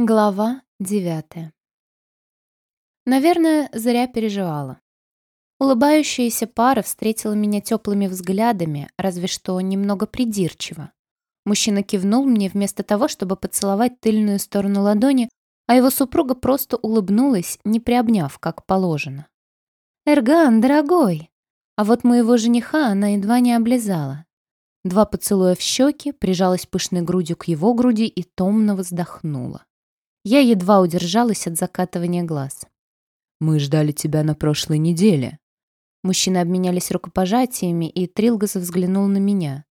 Глава девятая. Наверное, зря переживала. Улыбающаяся пара встретила меня теплыми взглядами, разве что немного придирчиво. Мужчина кивнул мне вместо того, чтобы поцеловать тыльную сторону ладони, а его супруга просто улыбнулась, не приобняв, как положено. «Эрган, дорогой!» А вот моего жениха она едва не облизала. Два поцелуя в щеки, прижалась пышной грудью к его груди и томно вздохнула. Я едва удержалась от закатывания глаз. «Мы ждали тебя на прошлой неделе». Мужчины обменялись рукопожатиями, и Трилгас взглянул на меня.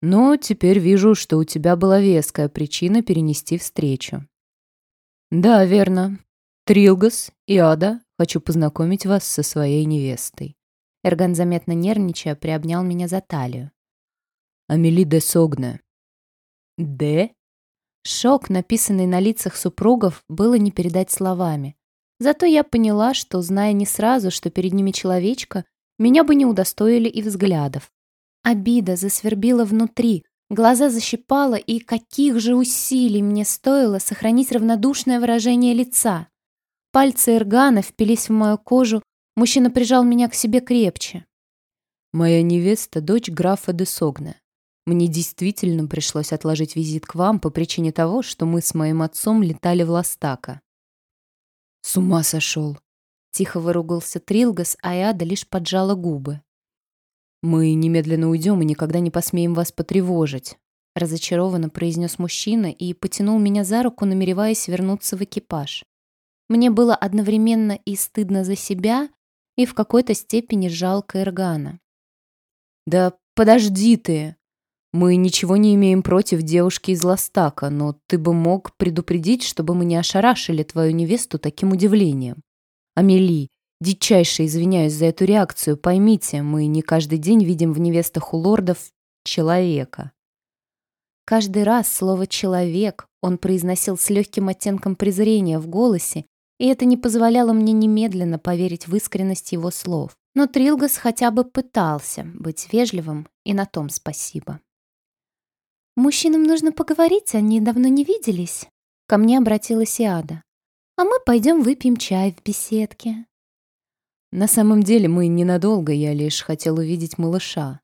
«Но теперь вижу, что у тебя была веская причина перенести встречу». «Да, верно. Трилгас и Ада, хочу познакомить вас со своей невестой». Эрган, заметно нервничая, приобнял меня за талию. «Амели де Согне». «Де?» Шок, написанный на лицах супругов, было не передать словами. Зато я поняла, что, зная не сразу, что перед ними человечка, меня бы не удостоили и взглядов. Обида засвербила внутри, глаза защипала, и каких же усилий мне стоило сохранить равнодушное выражение лица. Пальцы Эргана впились в мою кожу, мужчина прижал меня к себе крепче. «Моя невеста — дочь графа де Согна. Мне действительно пришлось отложить визит к вам по причине того, что мы с моим отцом летали в Ластака. С ума сошел. Тихо выругался Трилгас, а Иада лишь поджала губы. «Мы немедленно уйдем и никогда не посмеем вас потревожить», разочарованно произнес мужчина и потянул меня за руку, намереваясь вернуться в экипаж. Мне было одновременно и стыдно за себя, и в какой-то степени жалко Эргана. «Да подожди ты!» Мы ничего не имеем против девушки из Ластака, но ты бы мог предупредить, чтобы мы не ошарашили твою невесту таким удивлением. Амели, дичайше извиняюсь за эту реакцию. Поймите, мы не каждый день видим в невестах у лордов человека. Каждый раз слово «человек» он произносил с легким оттенком презрения в голосе, и это не позволяло мне немедленно поверить в искренность его слов. Но Трилгас хотя бы пытался быть вежливым, и на том спасибо. «Мужчинам нужно поговорить, они давно не виделись». Ко мне обратилась Иада. «А мы пойдем выпьем чай в беседке». «На самом деле мы ненадолго, я лишь хотел увидеть малыша».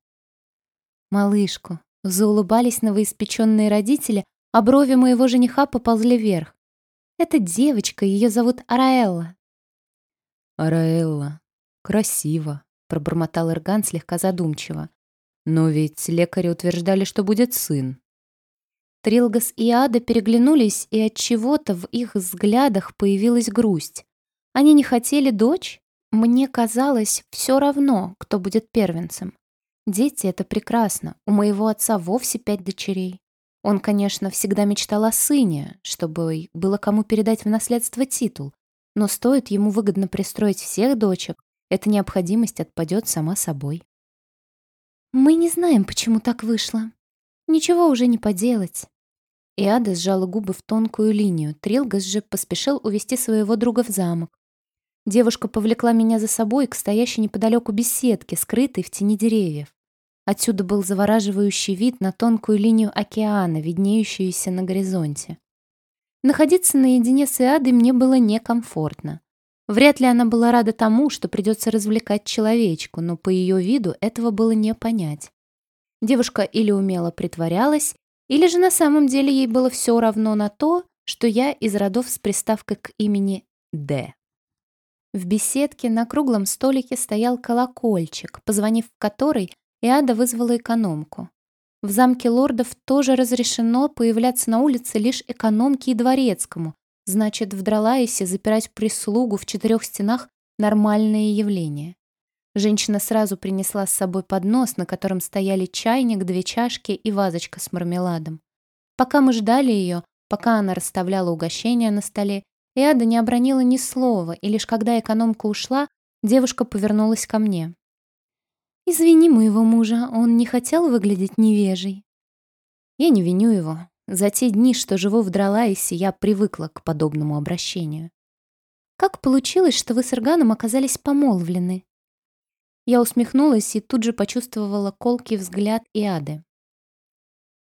«Малышку». Заулыбались новоиспеченные родители, а брови моего жениха поползли вверх. «Это девочка, ее зовут Араэлла». «Араэлла. Красиво», — пробормотал Эрган слегка задумчиво. «Но ведь лекари утверждали, что будет сын». Трилгас и Ада переглянулись, и от чего-то в их взглядах появилась грусть. Они не хотели дочь? Мне казалось, все равно, кто будет первенцем. Дети — это прекрасно. У моего отца вовсе пять дочерей. Он, конечно, всегда мечтал о сыне, чтобы было кому передать в наследство титул. Но стоит ему выгодно пристроить всех дочек, эта необходимость отпадет сама собой. Мы не знаем, почему так вышло. Ничего уже не поделать. Иада сжала губы в тонкую линию. Трилгас же поспешил увести своего друга в замок. Девушка повлекла меня за собой к стоящей неподалеку беседке, скрытой в тени деревьев. Отсюда был завораживающий вид на тонкую линию океана, виднеющуюся на горизонте. Находиться наедине с Иадой мне было некомфортно. Вряд ли она была рада тому, что придется развлекать человечку, но по ее виду этого было не понять. Девушка или умело притворялась, или же на самом деле ей было все равно на то, что я из родов с приставкой к имени Д. В беседке на круглом столике стоял колокольчик, позвонив в который, Иада вызвала экономку. В замке лордов тоже разрешено появляться на улице лишь экономке и дворецкому, значит, в Дралаисе запирать прислугу в четырех стенах – нормальное явление. Женщина сразу принесла с собой поднос, на котором стояли чайник, две чашки и вазочка с мармеладом. Пока мы ждали ее, пока она расставляла угощения на столе, Иада не обронила ни слова, и лишь когда экономка ушла, девушка повернулась ко мне. «Извини моего мужа, он не хотел выглядеть невежей». Я не виню его. За те дни, что живу в Дралайсе, я привыкла к подобному обращению. «Как получилось, что вы с Ирганом оказались помолвлены?» Я усмехнулась и тут же почувствовала колкий взгляд Иады.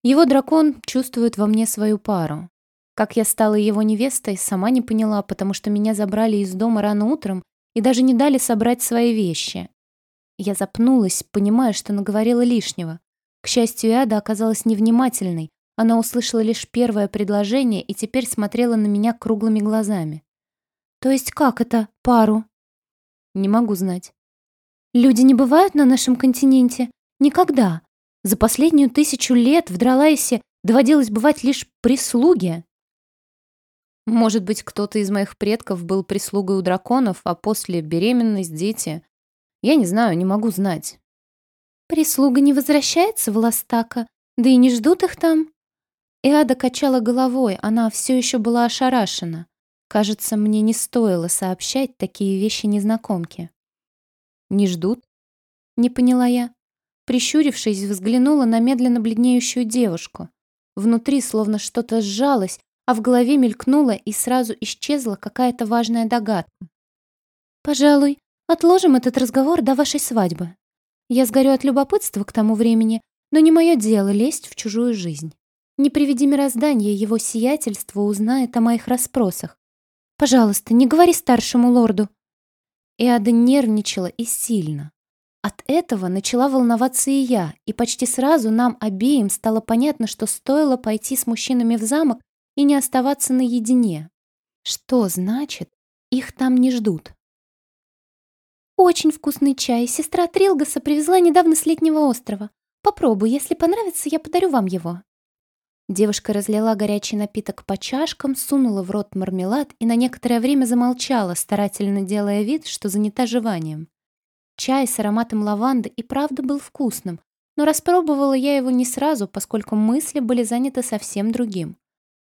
Его дракон чувствует во мне свою пару. Как я стала его невестой, сама не поняла, потому что меня забрали из дома рано утром и даже не дали собрать свои вещи. Я запнулась, понимая, что наговорила лишнего. К счастью, Иада оказалась невнимательной. Она услышала лишь первое предложение и теперь смотрела на меня круглыми глазами. «То есть как это, пару?» «Не могу знать». «Люди не бывают на нашем континенте? Никогда. За последнюю тысячу лет в Дралайсе доводилось бывать лишь прислуги». Может быть, кто-то из моих предков был прислугой у драконов, а после беременность, дети. Я не знаю, не могу знать. Прислуга не возвращается в Ластака, да и не ждут их там. Иада качала головой, она все еще была ошарашена. Кажется, мне не стоило сообщать такие вещи незнакомке. «Не ждут?» Не поняла я. Прищурившись, взглянула на медленно бледнеющую девушку. Внутри словно что-то сжалось, а в голове мелькнула и сразу исчезла какая-то важная догадка. «Пожалуй, отложим этот разговор до вашей свадьбы. Я сгорю от любопытства к тому времени, но не мое дело лезть в чужую жизнь. Не приведи мироздание, его сиятельство узнает о моих расспросах. Пожалуйста, не говори старшему лорду». Иада нервничала и сильно. От этого начала волноваться и я, и почти сразу нам обеим стало понятно, что стоило пойти с мужчинами в замок и не оставаться наедине. Что значит, их там не ждут? Очень вкусный чай. Сестра Трилгаса привезла недавно с летнего острова. Попробуй, если понравится, я подарю вам его. Девушка разлила горячий напиток по чашкам, сунула в рот мармелад и на некоторое время замолчала, старательно делая вид, что занята жеванием. Чай с ароматом лаванды и правда был вкусным, но распробовала я его не сразу, поскольку мысли были заняты совсем другим.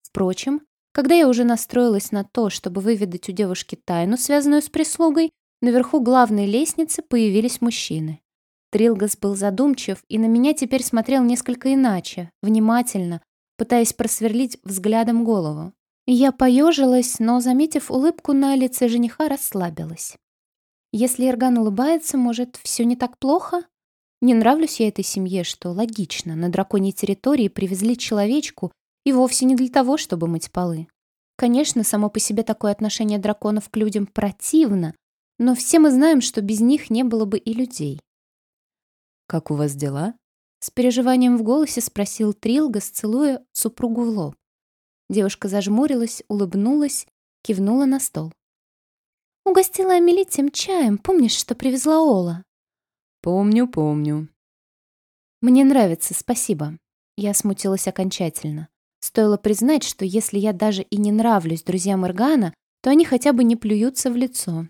Впрочем, когда я уже настроилась на то, чтобы выведать у девушки тайну, связанную с прислугой, наверху главной лестницы появились мужчины. Трилгас был задумчив и на меня теперь смотрел несколько иначе, внимательно, пытаясь просверлить взглядом голову. Я поежилась, но, заметив улыбку на лице жениха, расслабилась. Если Ирган улыбается, может, все не так плохо? Не нравлюсь я этой семье, что логично. На драконьей территории привезли человечку, и вовсе не для того, чтобы мыть полы. Конечно, само по себе такое отношение драконов к людям противно, но все мы знаем, что без них не было бы и людей. «Как у вас дела?» С переживанием в голосе спросил Трилгас, целуя супругу в лоб. Девушка зажмурилась, улыбнулась, кивнула на стол. «Угостила Амели тем чаем, помнишь, что привезла Ола?» «Помню, помню». «Мне нравится, спасибо». Я смутилась окончательно. Стоило признать, что если я даже и не нравлюсь друзьям Иргана, то они хотя бы не плюются в лицо.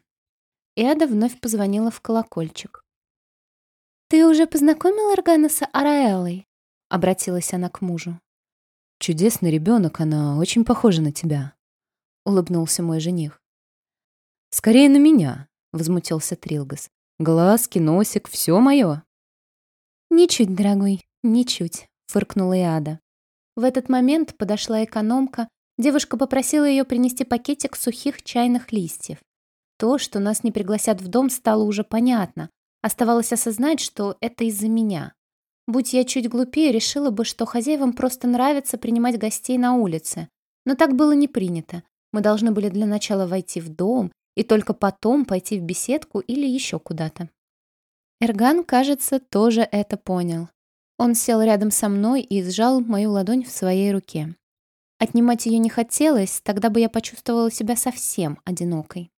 Эда вновь позвонила в колокольчик. «Ты уже познакомил Иргана с Араэлой?» — обратилась она к мужу. «Чудесный ребенок, она очень похожа на тебя», — улыбнулся мой жених. «Скорее на меня», — возмутился Трилгас. «Глазки, носик, все мое». «Ничуть, дорогой, ничуть», — фыркнула Иада. В этот момент подошла экономка. Девушка попросила ее принести пакетик сухих чайных листьев. То, что нас не пригласят в дом, стало уже понятно. Оставалось осознать, что это из-за меня. Будь я чуть глупее, решила бы, что хозяевам просто нравится принимать гостей на улице. Но так было не принято. Мы должны были для начала войти в дом и только потом пойти в беседку или еще куда-то. Эрган, кажется, тоже это понял. Он сел рядом со мной и сжал мою ладонь в своей руке. Отнимать ее не хотелось, тогда бы я почувствовала себя совсем одинокой.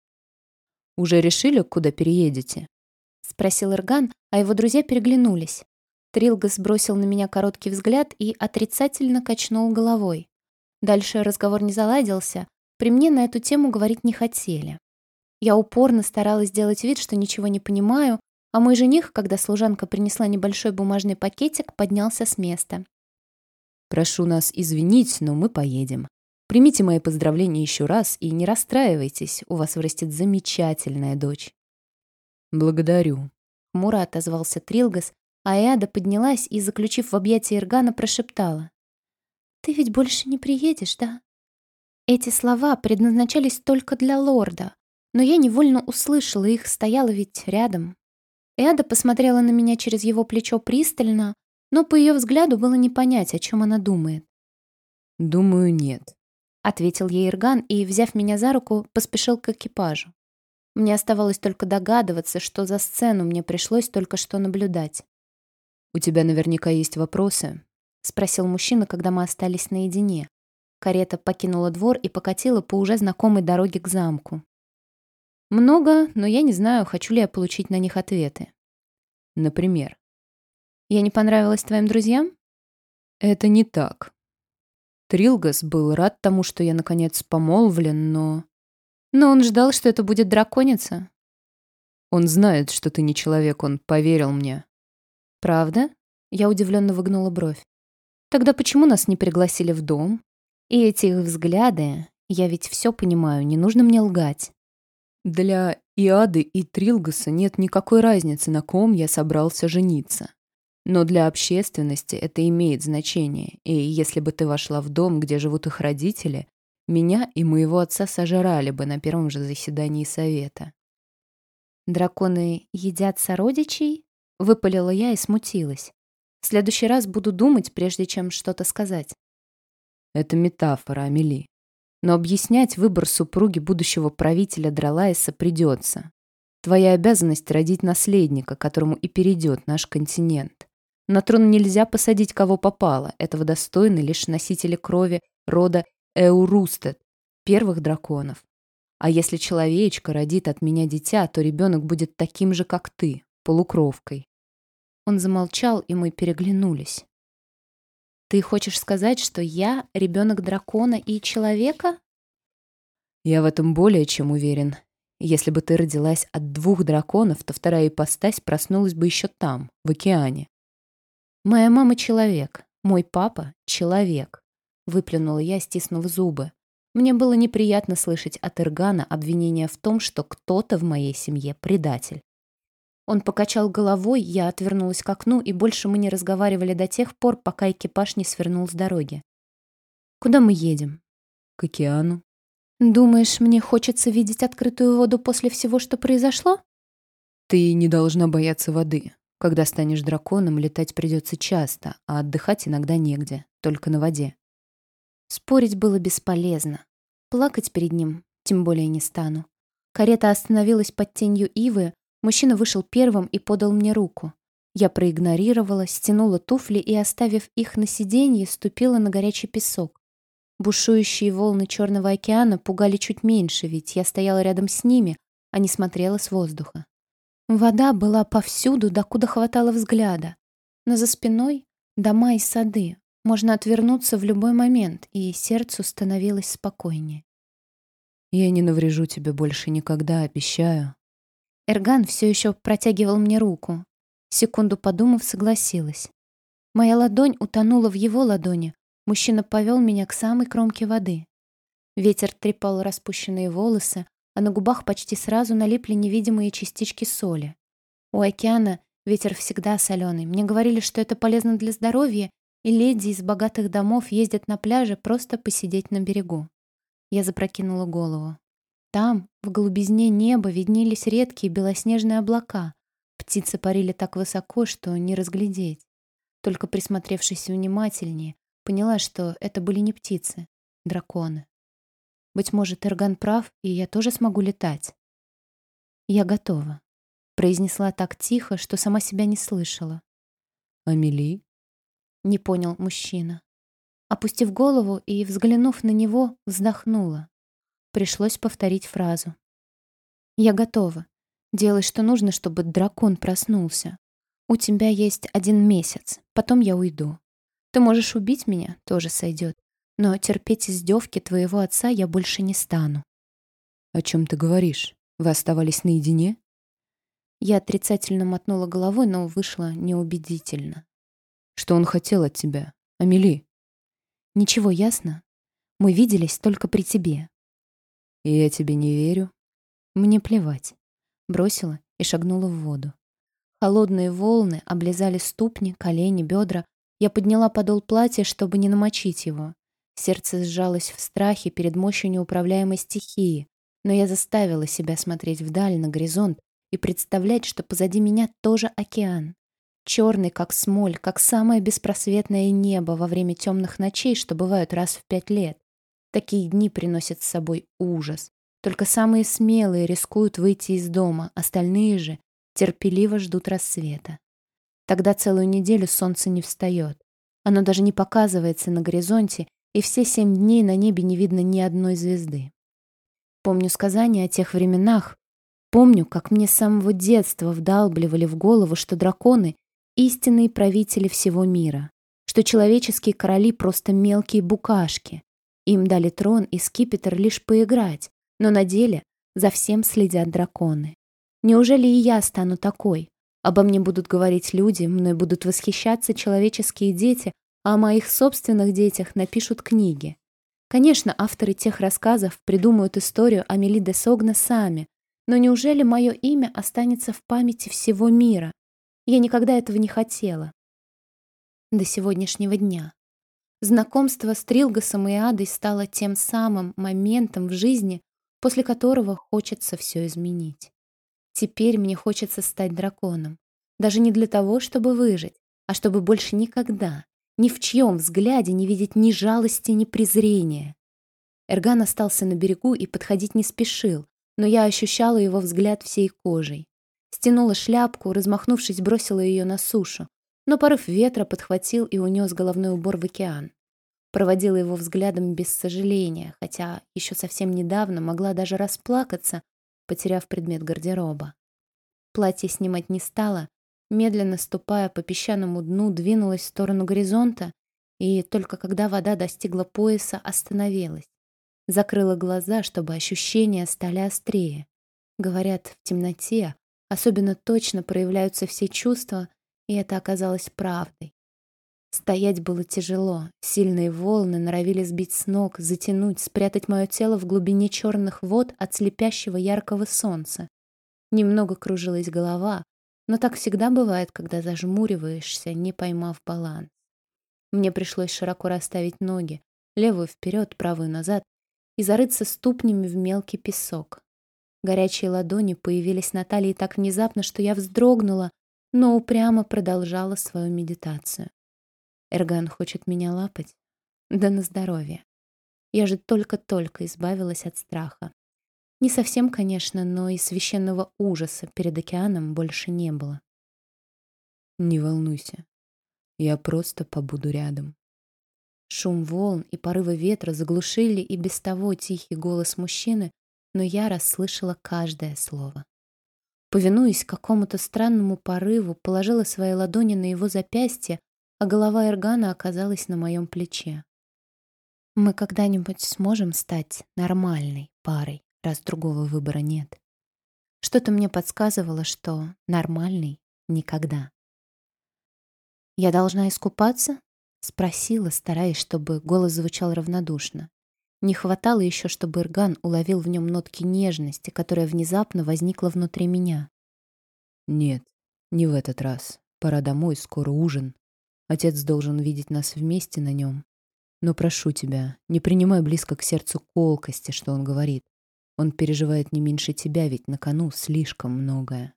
«Уже решили, куда переедете?» — спросил Ирган, а его друзья переглянулись. Трилгас бросил на меня короткий взгляд и отрицательно качнул головой. Дальше разговор не заладился, при мне на эту тему говорить не хотели. Я упорно старалась сделать вид, что ничего не понимаю, а мой жених, когда служанка принесла небольшой бумажный пакетик, поднялся с места. «Прошу нас извинить, но мы поедем. Примите мои поздравления еще раз и не расстраивайтесь, у вас вырастет замечательная дочь». «Благодарю», — хмуро отозвался Трилгас, а Эада поднялась и, заключив в объятия Иргана, прошептала. «Ты ведь больше не приедешь, да?» Эти слова предназначались только для лорда, но я невольно услышала их, стояла ведь рядом, Эда посмотрела на меня через его плечо пристально, но по ее взгляду было не понять, о чем она думает. «Думаю, нет», — ответил ей Ирган и, взяв меня за руку, поспешил к экипажу. Мне оставалось только догадываться, что за сцену мне пришлось только что наблюдать. «У тебя наверняка есть вопросы?» — спросил мужчина, когда мы остались наедине. Карета покинула двор и покатила по уже знакомой дороге к замку. «Много, но я не знаю, хочу ли я получить на них ответы». «Например?» «Я не понравилась твоим друзьям?» «Это не так. Трилгас был рад тому, что я, наконец, помолвлен, но...» Но он ждал, что это будет драконица. Он знает, что ты не человек, он поверил мне. Правда? Я удивленно выгнула бровь. Тогда почему нас не пригласили в дом? И эти их взгляды, я ведь все понимаю, не нужно мне лгать. Для Иады и Трилгаса нет никакой разницы, на ком я собрался жениться. Но для общественности это имеет значение, и если бы ты вошла в дом, где живут их родители, меня и моего отца сожрали бы на первом же заседании совета. «Драконы едят сородичей?» — выпалила я и смутилась. «В следующий раз буду думать, прежде чем что-то сказать». Это метафора, Амели. Но объяснять выбор супруги будущего правителя Дралайса придется. Твоя обязанность родить наследника, которому и перейдет наш континент. На трон нельзя посадить кого попало, этого достойны лишь носители крови рода Эурустет, первых драконов. А если человечка родит от меня дитя, то ребенок будет таким же, как ты, полукровкой. Он замолчал, и мы переглянулись. Ты хочешь сказать, что я ребенок дракона и человека? Я в этом более чем уверен. Если бы ты родилась от двух драконов, то вторая ипостась проснулась бы еще там, в океане. Моя мама человек, мой папа человек выплюнула я, стиснув зубы. Мне было неприятно слышать от Иргана обвинение в том, что кто-то в моей семье предатель. Он покачал головой, я отвернулась к окну, и больше мы не разговаривали до тех пор, пока экипаж не свернул с дороги. «Куда мы едем?» «К океану». «Думаешь, мне хочется видеть открытую воду после всего, что произошло?» «Ты не должна бояться воды. Когда станешь драконом, летать придется часто, а отдыхать иногда негде, только на воде. Спорить было бесполезно. Плакать перед ним тем более не стану. Карета остановилась под тенью ивы, мужчина вышел первым и подал мне руку. Я проигнорировала, стянула туфли и, оставив их на сиденье, ступила на горячий песок. Бушующие волны Черного океана пугали чуть меньше, ведь я стояла рядом с ними, а не смотрела с воздуха. Вода была повсюду, докуда хватало взгляда. Но за спиной — дома и сады, можно отвернуться в любой момент, и сердцу становилось спокойнее. «Я не наврежу тебе больше никогда, обещаю». Эрган все еще протягивал мне руку. Секунду подумав, согласилась. Моя ладонь утонула в его ладони. Мужчина повел меня к самой кромке воды. Ветер трепал распущенные волосы, а на губах почти сразу налипли невидимые частички соли. У океана ветер всегда соленый. Мне говорили, что это полезно для здоровья, и леди из богатых домов ездят на пляже просто посидеть на берегу. Я запрокинула голову. Там, в голубизне неба, виднелись редкие белоснежные облака. Птицы парили так высоко, что не разглядеть. Только присмотревшись внимательнее, поняла, что это были не птицы, драконы. Быть может, Эрган прав, и я тоже смогу летать. Я готова, произнесла так тихо, что сама себя не слышала. Амели? Не понял мужчина. Опустив голову и, взглянув на него, вздохнула. Пришлось повторить фразу. «Я готова. Делай, что нужно, чтобы дракон проснулся. У тебя есть один месяц, потом я уйду. Ты можешь убить меня, тоже сойдет. Но терпеть издевки твоего отца я больше не стану». «О чем ты говоришь? Вы оставались наедине?» Я отрицательно мотнула головой, но вышло неубедительно. Что он хотел от тебя, Амели? Ничего ясно. Мы виделись только при тебе. И я тебе не верю. Мне плевать. Бросила и шагнула в воду. Холодные волны облизали ступни, колени, бедра. Я подняла подол платья, чтобы не намочить его. Сердце сжалось в страхе перед мощью неуправляемой стихии, но я заставила себя смотреть вдаль на горизонт и представлять, что позади меня тоже океан черный, как смоль, как самое беспросветное небо во время темных ночей, что бывают раз в пять лет. Такие дни приносят с собой ужас. Только самые смелые рискуют выйти из дома, остальные же терпеливо ждут рассвета. Тогда целую неделю солнце не встает. Оно даже не показывается на горизонте, и все семь дней на небе не видно ни одной звезды. Помню сказания о тех временах, помню, как мне с самого детства вдалбливали в голову, что драконы — истинные правители всего мира, что человеческие короли просто мелкие букашки. Им дали трон и скипетр лишь поиграть, но на деле за всем следят драконы. Неужели и я стану такой? Обо мне будут говорить люди, мной будут восхищаться человеческие дети, а о моих собственных детях напишут книги. Конечно, авторы тех рассказов придумают историю Амели де Согна сами, но неужели мое имя останется в памяти всего мира? Я никогда этого не хотела. До сегодняшнего дня. Знакомство с Трилгасом и Адой стало тем самым моментом в жизни, после которого хочется все изменить. Теперь мне хочется стать драконом. Даже не для того, чтобы выжить, а чтобы больше никогда, ни в чьем взгляде не видеть ни жалости, ни презрения. Эрган остался на берегу и подходить не спешил, но я ощущала его взгляд всей кожей. Стянула шляпку, размахнувшись, бросила ее на сушу, но порыв ветра подхватил и унес головной убор в океан. Проводила его взглядом без сожаления, хотя еще совсем недавно могла даже расплакаться, потеряв предмет гардероба. Платье снимать не стала, медленно ступая по песчаному дну, двинулась в сторону горизонта и только когда вода достигла пояса, остановилась. Закрыла глаза, чтобы ощущения стали острее. Говорят, в темноте особенно точно проявляются все чувства, и это оказалось правдой. Стоять было тяжело. Сильные волны норовили сбить с ног, затянуть, спрятать мое тело в глубине черных вод от слепящего яркого солнца. Немного кружилась голова, но так всегда бывает, когда зажмуриваешься, не поймав баланс. Мне пришлось широко расставить ноги, левую вперед, правую назад, и зарыться ступнями в мелкий песок. Горячие ладони появились на талии так внезапно, что я вздрогнула, но упрямо продолжала свою медитацию. Эрган хочет меня лапать? Да на здоровье. Я же только-только избавилась от страха. Не совсем, конечно, но и священного ужаса перед океаном больше не было. Не волнуйся. Я просто побуду рядом. Шум волн и порывы ветра заглушили и без того тихий голос мужчины, но я расслышала каждое слово. Повинуясь какому-то странному порыву, положила свои ладони на его запястье, а голова Эргана оказалась на моем плече. Мы когда-нибудь сможем стать нормальной парой, раз другого выбора нет. Что-то мне подсказывало, что нормальный никогда. «Я должна искупаться?» — спросила, стараясь, чтобы голос звучал равнодушно. Не хватало еще, чтобы Ирган уловил в нем нотки нежности, которая внезапно возникла внутри меня. «Нет, не в этот раз. Пора домой, скоро ужин. Отец должен видеть нас вместе на нем. Но прошу тебя, не принимай близко к сердцу колкости, что он говорит. Он переживает не меньше тебя, ведь на кону слишком многое.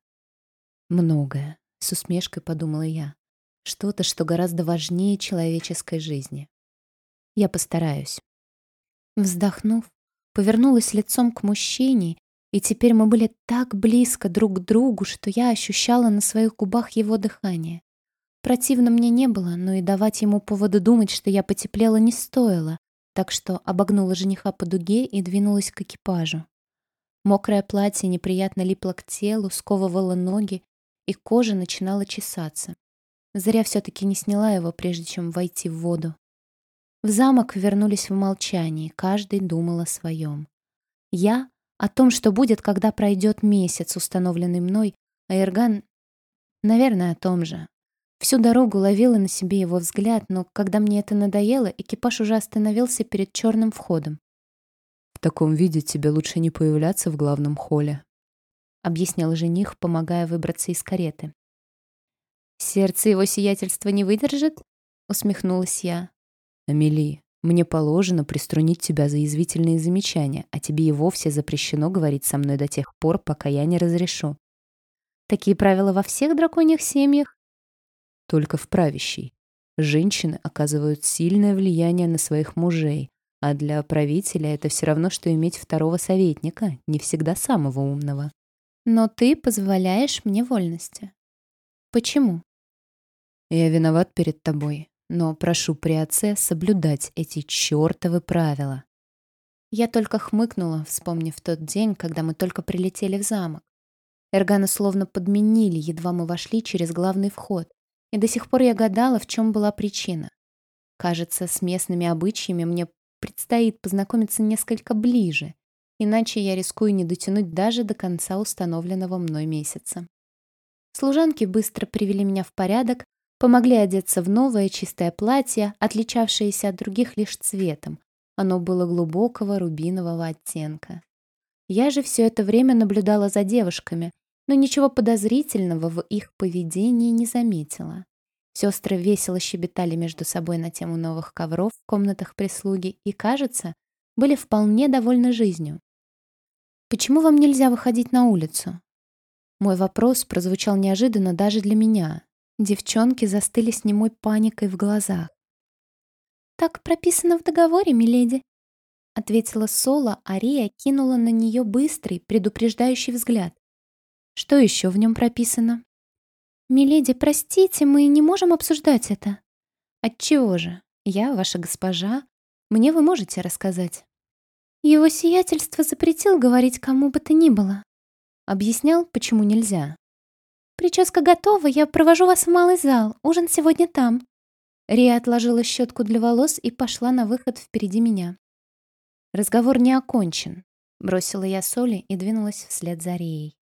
Многое, с усмешкой подумала я. Что-то, что гораздо важнее человеческой жизни. Я постараюсь. Вздохнув, повернулась лицом к мужчине, и теперь мы были так близко друг к другу, что я ощущала на своих губах его дыхание. Противно мне не было, но и давать ему поводу думать, что я потеплела, не стоило, так что обогнула жениха по дуге и двинулась к экипажу. Мокрое платье неприятно липло к телу, сковывало ноги, и кожа начинала чесаться. Зря все-таки не сняла его, прежде чем войти в воду. В замок вернулись в молчании, каждый думал о своем. Я — о том, что будет, когда пройдет месяц, установленный мной, а Ирган, наверное, о том же. Всю дорогу ловила на себе его взгляд, но когда мне это надоело, экипаж уже остановился перед черным входом. «В таком виде тебе лучше не появляться в главном холле», — объяснял жених, помогая выбраться из кареты. «Сердце его сиятельства не выдержит?» — усмехнулась я. «Амели, мне положено приструнить тебя за язвительные замечания, а тебе и вовсе запрещено говорить со мной до тех пор, пока я не разрешу». «Такие правила во всех драконьих семьях?» только в правящей. Женщины оказывают сильное влияние на своих мужей, А для правителя это все равно, что иметь второго советника, не всегда самого умного. Но ты позволяешь мне вольности. Почему? Я виноват перед тобой, но прошу при отце соблюдать эти чертовы правила. Я только хмыкнула, вспомнив тот день, когда мы только прилетели в замок. Эргана словно подменили, едва мы вошли через главный вход, и до сих пор я гадала, в чем была причина. Кажется, с местными обычаями мне предстоит познакомиться несколько ближе, иначе я рискую не дотянуть даже до конца установленного мной месяца. Служанки быстро привели меня в порядок, помогли одеться в новое чистое платье, отличавшееся от других лишь цветом. Оно было глубокого рубинового оттенка. Я же все это время наблюдала за девушками, но ничего подозрительного в их поведении не заметила. Сестры весело щебетали между собой на тему новых ковров в комнатах прислуги и, кажется, были вполне довольны жизнью. «Почему вам нельзя выходить на улицу?» Мой вопрос прозвучал неожиданно даже для меня. Девчонки застыли с немой паникой в глазах. «Так прописано в договоре, миледи», — ответила Соло, а Рия кинула на нее быстрый, предупреждающий взгляд. «Что еще в нем прописано?» «Миледи, простите, мы не можем обсуждать это». «Отчего же? Я ваша госпожа. Мне вы можете рассказать». «Его сиятельство запретил говорить кому бы то ни было». Объяснял, почему нельзя. «Прическа готова, я провожу вас в малый зал. Ужин сегодня там». Рия отложила щетку для волос и пошла на выход впереди меня. «Разговор не окончен», — бросила я Соли и двинулась вслед за Рией.